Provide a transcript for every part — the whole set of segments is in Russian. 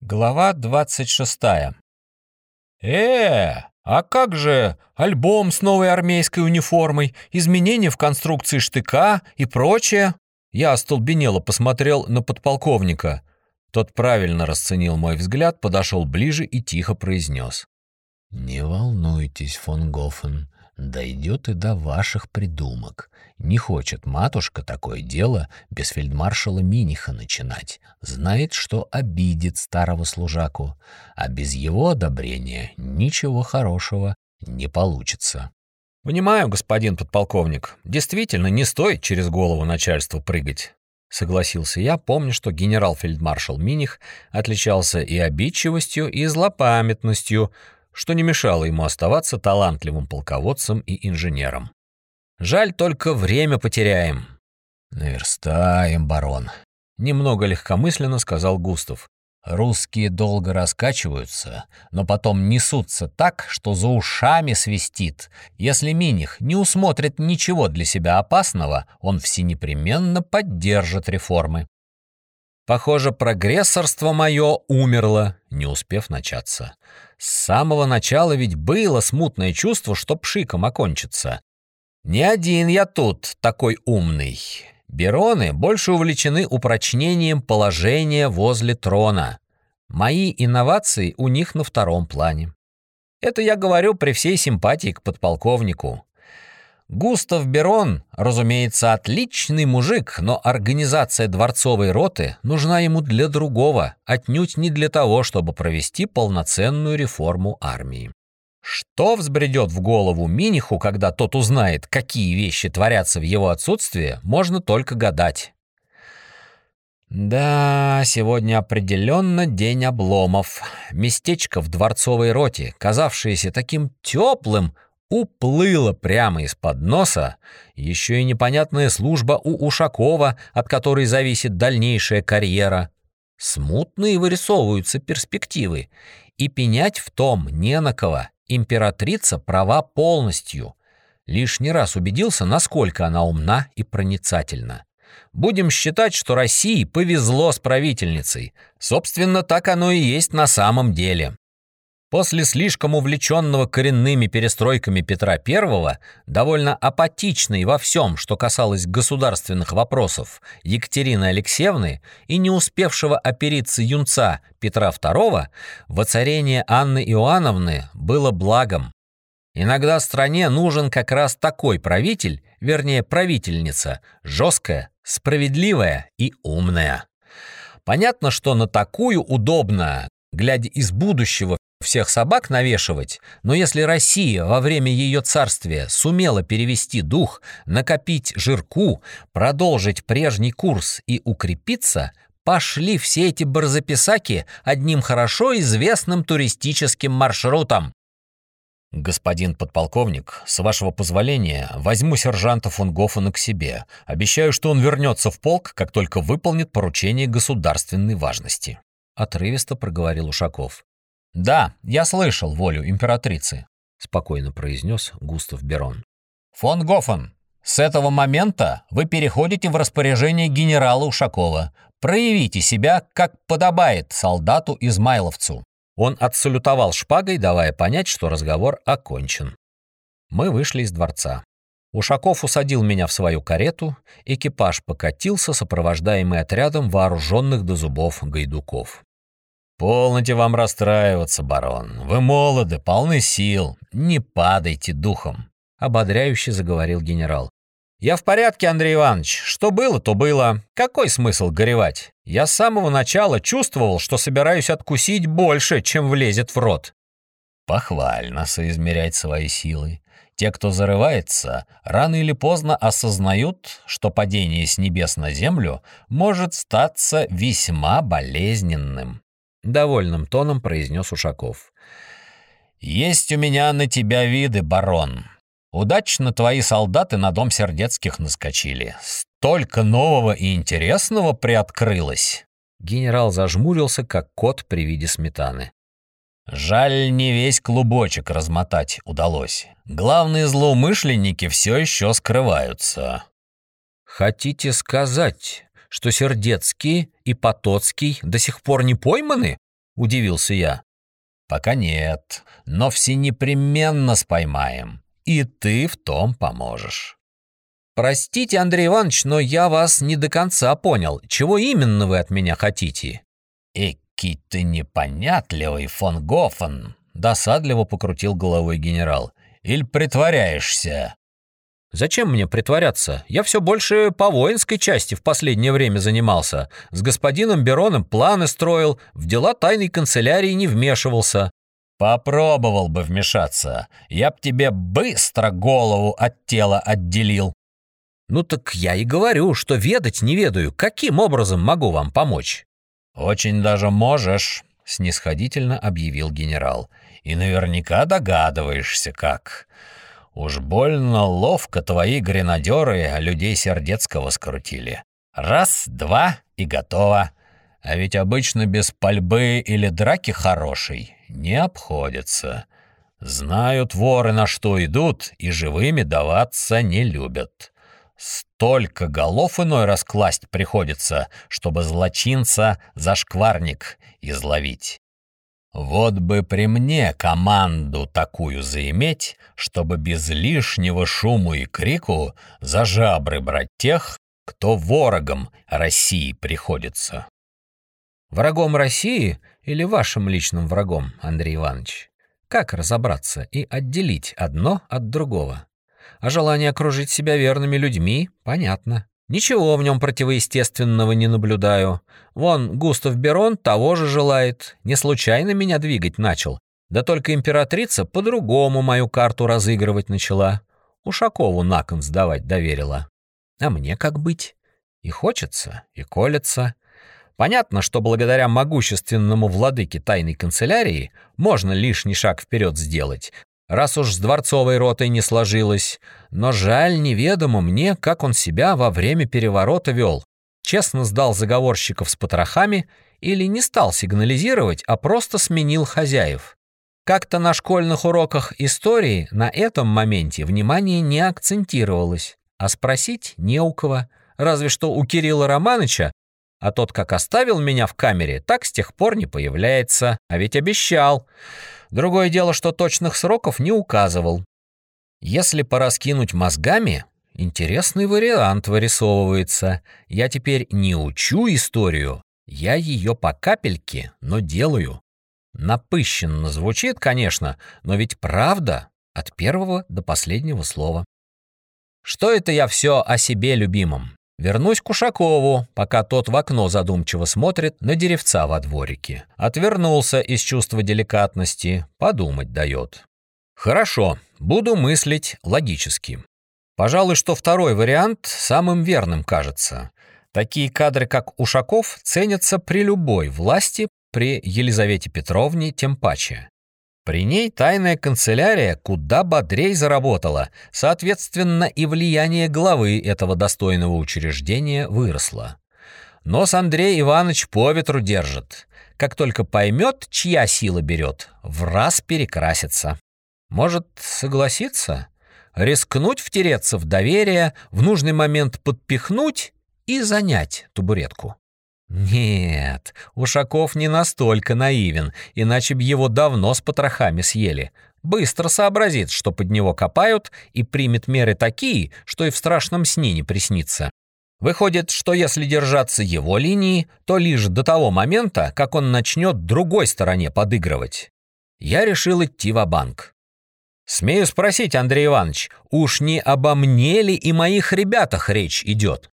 Глава 26. Э, а как же альбом с новой армейской униформой, изменения в конструкции штыка и прочее? Я остолбенело посмотрел на подполковника. Тот правильно расценил мой взгляд, подошел ближе и тихо произнес. «Не волнуйтесь, фон Гофен, дойдет и до ваших придумок. Не хочет матушка такое дело без фельдмаршала Миниха начинать. Знает, что обидит старого служаку, а без его одобрения ничего хорошего не получится. «Понимаю, господин подполковник, действительно не стоит через голову начальству прыгать». Согласился я, помню, что генерал-фельдмаршал Миних отличался и обидчивостью, и злопамятностью, что не мешало ему оставаться талантливым полководцем и инженером. Жаль, только время потеряем. Наверстаем, барон. Немного легкомысленно сказал Густав. Русские долго раскачиваются, но потом несутся так, что за ушами свистит. Если Миних не усмотрит ничего для себя опасного, он всенепременно поддержит реформы. Похоже, прогрессорство мое умерло, не успев начаться. С самого начала ведь было смутное чувство, что пшиком окончится. Не один я тут такой умный. Бероны больше увлечены упрочнением положения возле трона. Мои инновации у них на втором плане. Это я говорю при всей симпатии к подполковнику. Густав Берон, разумеется, отличный мужик, но организация дворцовой роты нужна ему для другого, отнюдь не для того, чтобы провести полноценную реформу армии. Что взбредет в голову Миниху, когда тот узнает, какие вещи творятся в его отсутствие, можно только гадать. Да, сегодня определенно день обломов. Местечко в дворцовой роте, казавшееся таким теплым, уплыло прямо из-под носа. Еще и непонятная служба у Ушакова, от которой зависит дальнейшая карьера. Смутные вырисовываются перспективы, и пенять в том не на кого. Императрица права полностью. Лишний раз убедился, насколько она умна и проницательна. Будем считать, что России повезло с правительницей. Собственно, так оно и есть на самом деле. После слишком увлеченного коренными перестройками Петра I, довольно апатичной во всем, что касалось государственных вопросов, Екатерины Алексеевны и не успевшего опериться юнца Петра II, воцарение Анны Иоанновны было благом. Иногда стране нужен как раз такой правитель, вернее правительница, жесткая, справедливая и умная. Понятно, что на такую удобно, глядя из будущего всех собак навешивать, но если Россия во время ее царствия сумела перевести дух, накопить жирку, продолжить прежний курс и укрепиться, пошли все эти барзаписаки одним хорошо известным туристическим маршрутом. «Господин подполковник, с вашего позволения, возьму сержанта фон Гофена к себе. Обещаю, что он вернется в полк, как только выполнит поручение государственной важности», — отрывисто проговорил Ушаков. «Да, я слышал волю императрицы», — спокойно произнес Густав Берон. «Фон Гофен, с этого момента вы переходите в распоряжение генерала Ушакова. Проявите себя, как подобает солдату-измайловцу». Он отсалютовал шпагой, давая понять, что разговор окончен. Мы вышли из дворца. Ушаков усадил меня в свою карету, экипаж покатился, сопровождаемый отрядом вооруженных до зубов гайдуков. «Полноте вам расстраиваться, барон. Вы молоды, полны сил. Не падайте духом», — ободряюще заговорил генерал. «Я в порядке, Андрей Иванович. Что было, то было. Какой смысл горевать? Я с самого начала чувствовал, что собираюсь откусить больше, чем влезет в рот». Похвально соизмерять свои силы. Те, кто зарывается, рано или поздно осознают, что падение с небес на землю может статься весьма болезненным довольным тоном произнес Ушаков. «Есть у меня на тебя виды, барон. Удачно твои солдаты на дом Сердецких наскочили. Столько нового и интересного приоткрылось!» Генерал зажмурился, как кот при виде сметаны. Жаль, не весь клубочек размотать удалось. Главные злоумышленники все еще скрываются. «Хотите сказать, что Сердецкий и Потоцкий до сих пор не пойманы?» удивился я. Пока нет, но все непременно споймаем, и ты в том поможешь. Простите, Андрей Иванович, но я вас не до конца понял. Чего именно вы от меня хотите? Эки ты непонятливый, фон Гофен, досадливо покрутил головой генерал. Иль притворяешься? Зачем мне притворяться? Я все больше по воинской части в последнее время занимался. С господином Бероном планы строил, в дела тайной канцелярии не вмешивался. Попробовал бы вмешаться. Я б тебе быстро голову от тела отделил. Ну так я и говорю, что ведать не ведаю. Каким образом могу вам помочь? Очень даже можешь, снисходительно объявил генерал. И наверняка догадываешься, как. Уж больно ловко твои гренадеры людей Сердецкого скрутили. Раз, два и готово. А ведь обычно без пальбы или драки хорошей не обходятся. Знают воры, на что идут, и живыми даваться не любят. Столько голов иной раз класть приходится, чтобы злочинца за шкварник изловить. Вот бы при мне команду такую заиметь, чтобы без лишнего шуму и крику за жабры брать тех, кто ворогом России приходится. Врагом России или вашим личным врагом, Андрей Иванович? Как разобраться и отделить одно от другого? А желание окружить себя верными людьми — понятно. Ничего в нем противоестественного не наблюдаю. Вон, Густав Берон того же желает. Не случайно меня двигать начал. Да только императрица по-другому мою карту разыгрывать начала. Ушакову на кон сдавать доверила. А мне как быть? И хочется, и колется. Понятно, что благодаря могущественному владыке тайной канцелярии можно лишний шаг вперед сделать, раз уж с дворцовой ротой не сложилось. Но жаль неведомо мне, как он себя во время переворота вел. Честно сдал заговорщиков с потрохами или не стал сигнализировать, а просто сменил хозяев. Как-то на школьных уроках истории на этом моменте внимание не акцентировалось, а спросить не у кого, разве что у Кирилла Романыча, а тот как оставил меня в камере, так с тех пор не появляется, а ведь обещал. Другое дело, что точных сроков не указывал. Если пораскинуть мозгами, интересный вариант вырисовывается. Я теперь не учу историю, я ее по капельке, но делаю. Напыщенно звучит, конечно, но ведь правда от первого до последнего слова. Что это я все о себе любимом? Вернусь к Ушакову, пока тот в окно задумчиво смотрит на деревца во дворике. Отвернулся из чувства деликатности, подумать дает. Хорошо, буду мыслить логически. Пожалуй, что второй вариант самым верным кажется. Такие кадры, как Ушаков, ценятся при любой власти, при Елизавете Петровне тем паче. При ней тайная канцелярия куда бодрей заработала, соответственно, и влияние главы этого достойного учреждения выросло. Нос Андрей Иванович по ветру держит. Как только поймет, чья сила берет, в раз перекрасится. Может, согласиться? Рискнуть втереться в доверие, в нужный момент подпихнуть и занять табуретку. Нет, Ушаков не настолько наивен, иначе б его давно с потрохами съели. Быстро сообразит, что под него копают, и примет меры такие, что и в страшном сне не приснится. Выходит, что если держаться его линии, то лишь до того момента, как он начнет другой стороне подыгрывать. Я решил идти в банк Смею спросить, Андрей Иванович, уж не обо мне ли и моих ребятах речь идет?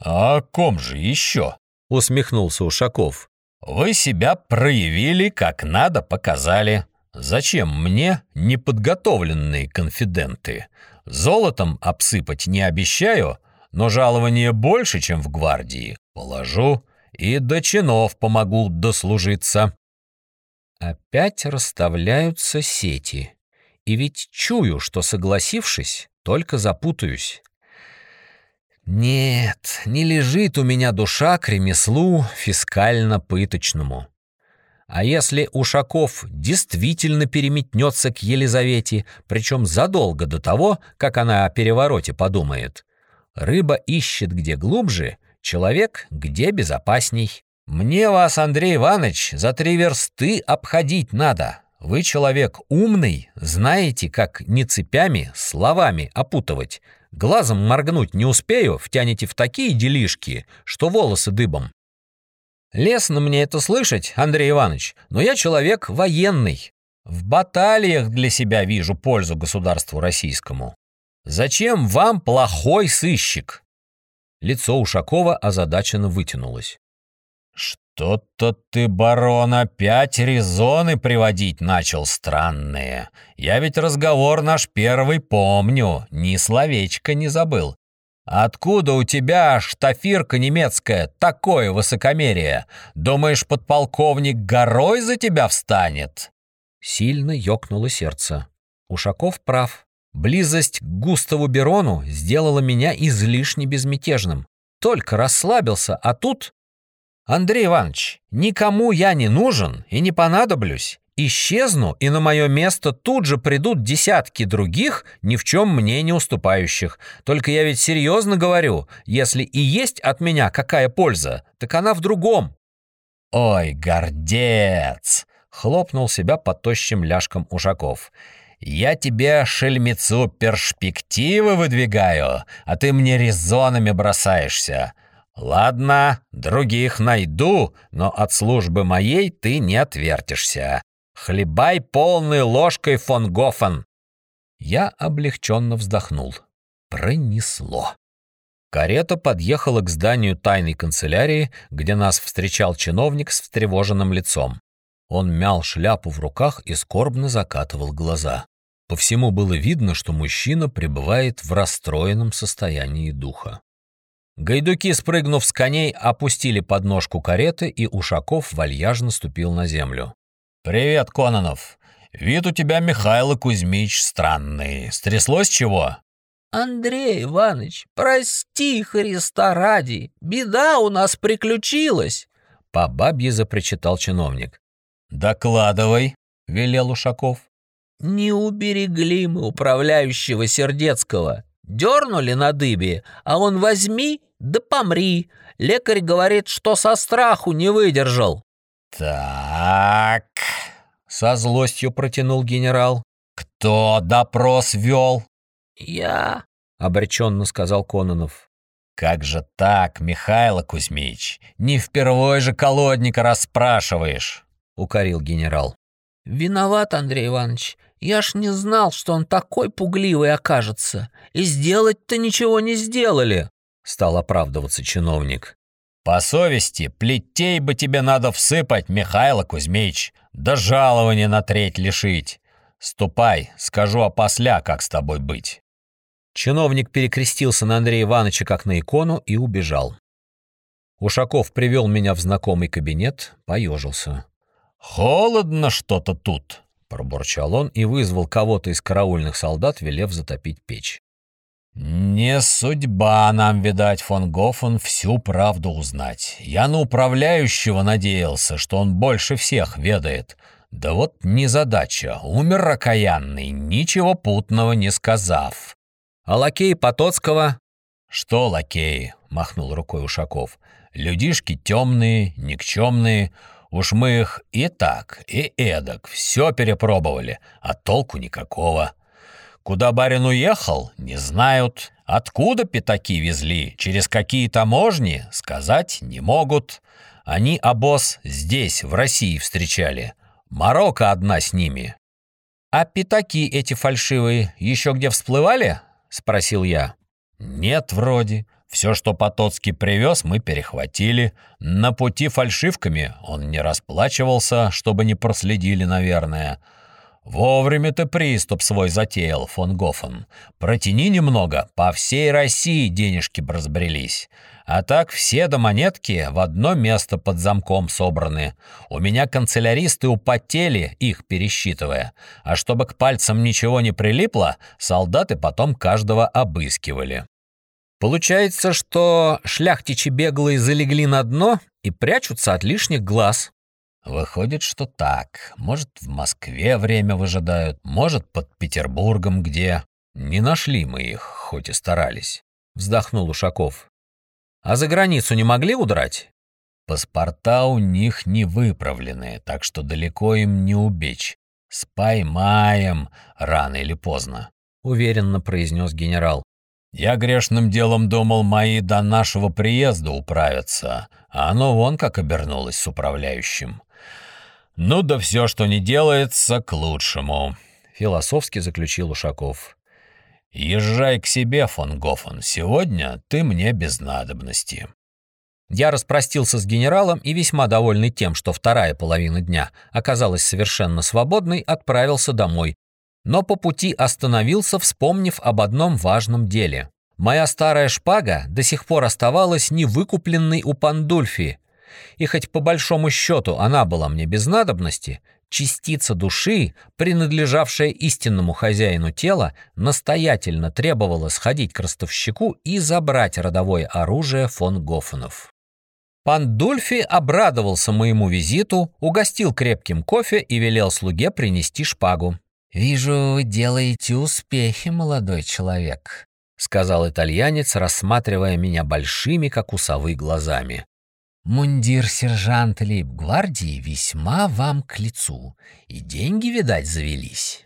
А о ком же еще? — усмехнулся Ушаков. «Вы себя проявили, как надо показали. Зачем мне неподготовленные конфиденты? Золотом обсыпать не обещаю, но жалование больше, чем в гвардии, положу и до чинов помогу дослужиться». Опять расставляются сети. И ведь чую, что, согласившись, только запутаюсь. Нет, не лежит у меня душа к ремеслу фискально-пыточному. А если Ушаков действительно переметнется к Елизавете, причем задолго до того, как она о перевороте подумает, рыба ищет где глубже, человек где безопасней. Мне вас, Андрей Иванович, за три версты обходить надо. Вы человек умный, знаете, как не цепями, словами опутывать. Глазом моргнуть не успею, втянете в такие делишки, что волосы дыбом. Лестно мне это слышать, Андрей Иванович, но я человек военный. В баталиях для себя вижу пользу государству российскому. Зачем вам плохой сыщик? Лицо Ушакова озадаченно вытянулось. «Что-то ты, барон, опять резоны приводить начал странные. Я ведь разговор наш первый помню, ни словечко не забыл. Откуда у тебя, штафирка немецкая, такое высокомерие? Думаешь, подполковник горой за тебя встанет?» Сильно ёкнуло сердце. Ушаков прав. Близость к Густаву Берону сделала меня излишне безмятежным. Только расслабился, а тут Андрей Иванович, никому я не нужен и не понадоблюсь. Исчезну, и на мое место тут же придут десятки других, ни в чем мне не уступающих. Только я ведь серьезно говорю, если и есть от меня какая польза, так она в другом». «Ой, гордец!» — хлопнул себя по тощим ляжкам Ушаков. «Я тебе, шельмецу, перспективы выдвигаю, а ты мне резонами бросаешься. «Ладно, других найду, но от службы моей ты не отвертишься. Хлебай полной ложкой фон Гофен». Я облегченно вздохнул. Пронесло. Карета подъехала к зданию тайной канцелярии, где нас встречал чиновник с встревоженным лицом. Он мял шляпу в руках и скорбно закатывал глаза. По всему было видно, что мужчина пребывает в расстроенном состоянии духа. Гайдуки, спрыгнув с коней, опустили подножку кареты, и Ушаков вальяжно ступил на землю. «Привет, Кононов! Вид у тебя, Михайло Кузьмич, странный. Стряслось чего?» «Андрей Иванович, прости Христа ради, беда у нас приключилась!» По бабье запричитал чиновник. «Докладывай», — велел Ушаков. «Не уберегли мы управляющего Сердецкого. Дернули на дыбе, а он возьми да помри. Лекарь говорит, что со страху не выдержал». «Так...» — со злостью протянул генерал. «Кто допрос вел?» «Я...» — обреченно сказал Кононов. «Как же так, Михайло Кузьмич? Не впервой же колодника расспрашиваешь!» — укорил генерал. «Виноват, Андрей Иванович. Я ж не знал, что он такой пугливый окажется. И сделать-то ничего не сделали стал оправдываться чиновник. «По совести, плетей бы тебе надо всыпать, Михайло Кузьмич, да жалования на треть лишить. Ступай, скажу опосля, как с тобой быть». Чиновник перекрестился на Андрея Ивановича как на икону и убежал. Ушаков привел меня в знакомый кабинет, поежился. «Холодно что-то тут», — пробурчал он и вызвал кого-то из караульных солдат, велев затопить печь. «Не судьба нам, видать, фон Гофен всю правду узнать. Я на управляющего надеялся, что он больше всех ведает. Да вот незадача, умер окаянный, ничего путного не сказав. А лакей Потоцкого?» «Что лакеи?» — махнул рукой Ушаков. «Людишки темные, никчемные. Уж мы их и так, и эдак все перепробовали, а толку никакого». Куда барин уехал, не знают. Откуда пятаки везли, через какие таможни, сказать не могут. Они обоз здесь, в России, встречали. Марокко одна с ними. «А пятаки эти фальшивые еще где всплывали?» — спросил я. «Нет, вроде. Все, что Потоцкий привез, мы перехватили. На пути фальшивками он не расплачивался, чтобы не проследили, наверное. Вовремя ты приступ свой затеял, фон Гофен. Протяни немного, по всей России денежки разбрелись. А так все до монетки в одно место под замком собраны. У меня канцеляристы употели, их пересчитывая. А чтобы к пальцам ничего не прилипло, солдаты потом каждого обыскивали. Получается, что шляхтичи беглые залегли на дно и прячутся от лишних глаз. Выходит, что так. Может, в Москве время выжидают, может, под Петербургом где. Не нашли мы их, хоть и старались. Вздохнул Ушаков. А за границу не могли удрать? Паспорта у них не выправленные, так что далеко им не убечь. Споймаем рано или поздно», — уверенно произнес генерал. «Я грешным делом думал, мои до нашего приезда управятся, а оно вон как обернулось с управляющим. Ну да все, что не делается, к лучшему», — философски заключил Ушаков. «Езжай к себе, фон Гофен, сегодня ты мне без надобности». Я распростился с генералом и, весьма довольный тем, что вторая половина дня оказалась совершенно свободной, отправился домой. Но по пути остановился, вспомнив об одном важном деле. Моя старая шпага до сих пор оставалась невыкупленной у Пандульфи. И хоть по большому счету она была мне без надобности, частица души, принадлежавшая истинному хозяину тела, настоятельно требовала сходить к ростовщику и забрать родовое оружие фон Гофенов. Пан Дульфи обрадовался моему визиту, угостил крепким кофе и велел слуге принести шпагу. «Вижу, вы делаете успехи, молодой человек», — сказал итальянец, рассматривая меня большими, как у совы, глазами. «Мундир сержанта лейб-гвардии весьма вам к лицу, и деньги, видать, завелись».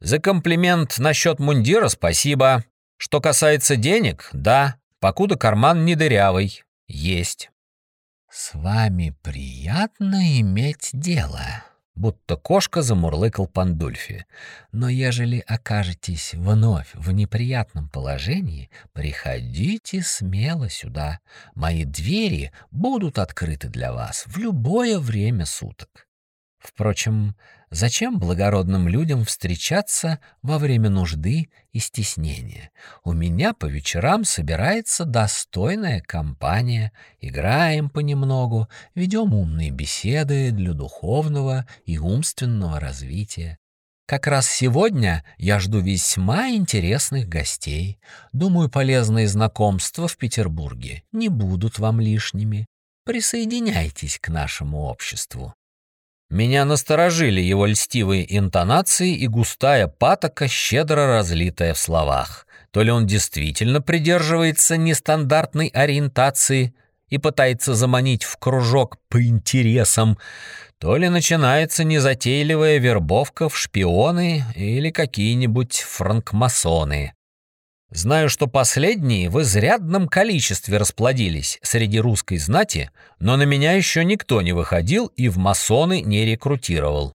«За комплимент насчет мундира спасибо. Что касается денег, да, покуда карман не дырявый. Есть». «С вами приятно иметь дело», — будто кошка замурлыкал Пандульфи. «Но ежели окажетесь вновь в неприятном положении, приходите смело сюда. Мои двери будут открыты для вас в любое время суток». Впрочем, Зачем благородным людям встречаться во время нужды и стеснения? У меня по вечерам собирается достойная компания, играем понемногу, ведем умные беседы для духовного и умственного развития. Как раз сегодня я жду весьма интересных гостей. Думаю, полезные знакомства в Петербурге не будут вам лишними. Присоединяйтесь к нашему обществу. Меня насторожили его льстивые интонации и густая патока, щедро разлитая в словах. То ли он действительно придерживается нестандартной ориентации и пытается заманить в кружок по интересам, то ли начинается незатейливая вербовка в шпионы или какие-нибудь франкмасоны. Знаю, что последние в изрядном количестве расплодились среди русской знати, но на меня еще никто не выходил и в масоны не рекрутировал.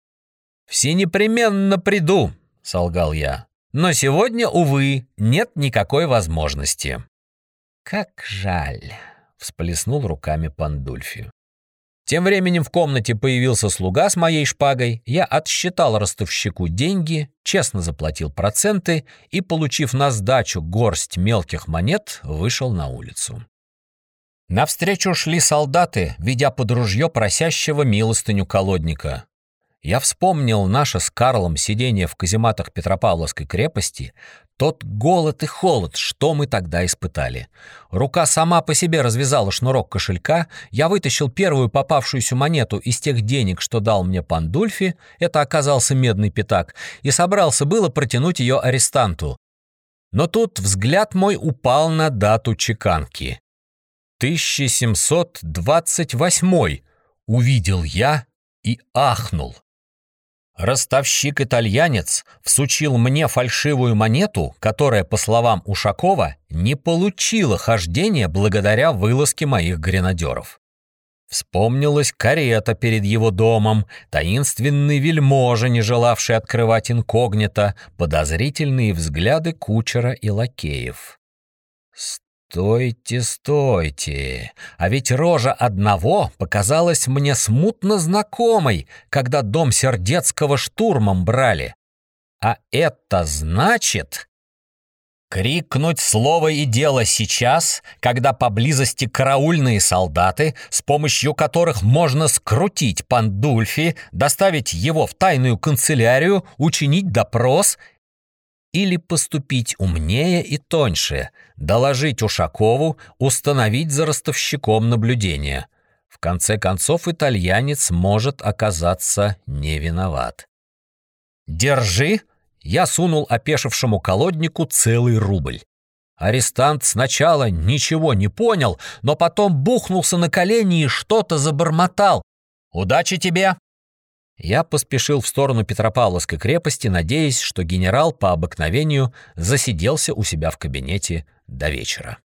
«Все непременно приду», — солгал я. «Но сегодня, увы, нет никакой возможности». «Как жаль», — всплеснул руками Пандульфи. Тем временем в комнате появился слуга с моей шпагой, я отсчитал ростовщику деньги, честно заплатил проценты и, получив на сдачу горсть мелких монет, вышел на улицу. Навстречу шли солдаты, ведя под ружье просящего милостыню колодника. Я вспомнил наше с Карлом сидение в казематах Петропавловской крепости, тот голод и холод, что мы тогда испытали. Рука сама по себе развязала шнурок кошелька, я вытащил первую попавшуюся монету из тех денег, что дал мне пан Дульфи, это оказался медный пятак, и собрался было протянуть ее арестанту. Но тут взгляд мой упал на дату чеканки. 1728 увидел я и ахнул. Ростовщик-итальянец всучил мне фальшивую монету, которая, по словам Ушакова, не получила хождения благодаря вылазке моих гренадеров. Вспомнилась карета перед его домом, таинственный вельможа, не желавший открывать инкогнито, подозрительные взгляды кучера и лакеев. Стойте, стойте. А ведь рожа одного показалась мне смутно знакомой, когда дом Сердецкого штурмом брали. А это значит... Крикнуть слово и дело сейчас, когда поблизости караульные солдаты, с помощью которых можно скрутить Пандульфи, доставить его в тайную канцелярию, учинить допрос или поступить умнее и тоньше, доложить Ушакову, установить за ростовщиком наблюдение. В конце концов, итальянец может оказаться не виноват. «Держи!» Я сунул опешившему колоднику целый рубль. Арестант сначала ничего не понял, но потом бухнулся на колени и что-то забормотал. «Удачи тебе!» Я поспешил в сторону Петропавловской крепости, надеясь, что генерал по обыкновению засиделся у себя в кабинете до вечера.